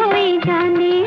खोए जाने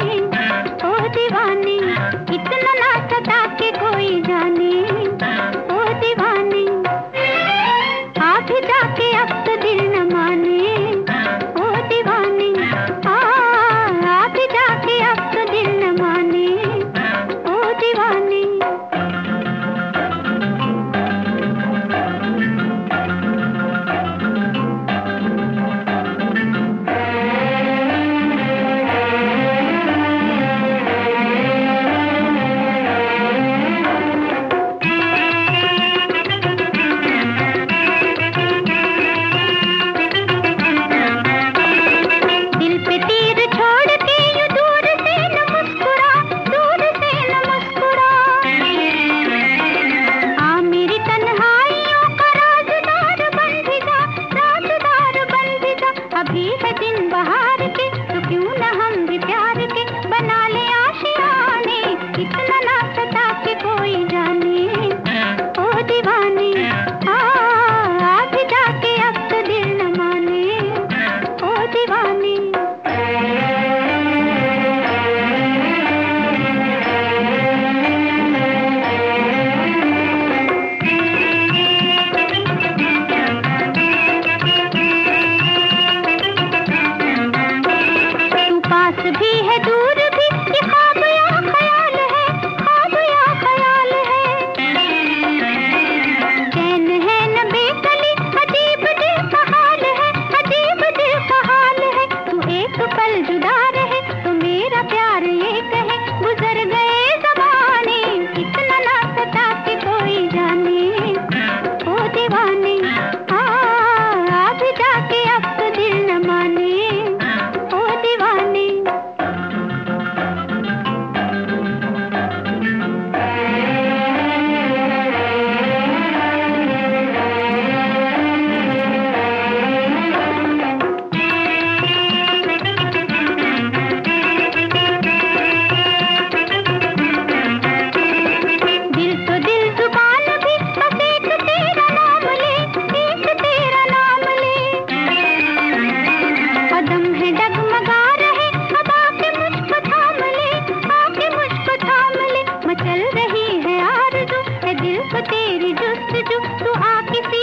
है दिल जुस्त तेरी जुस्तजू तू आ किसी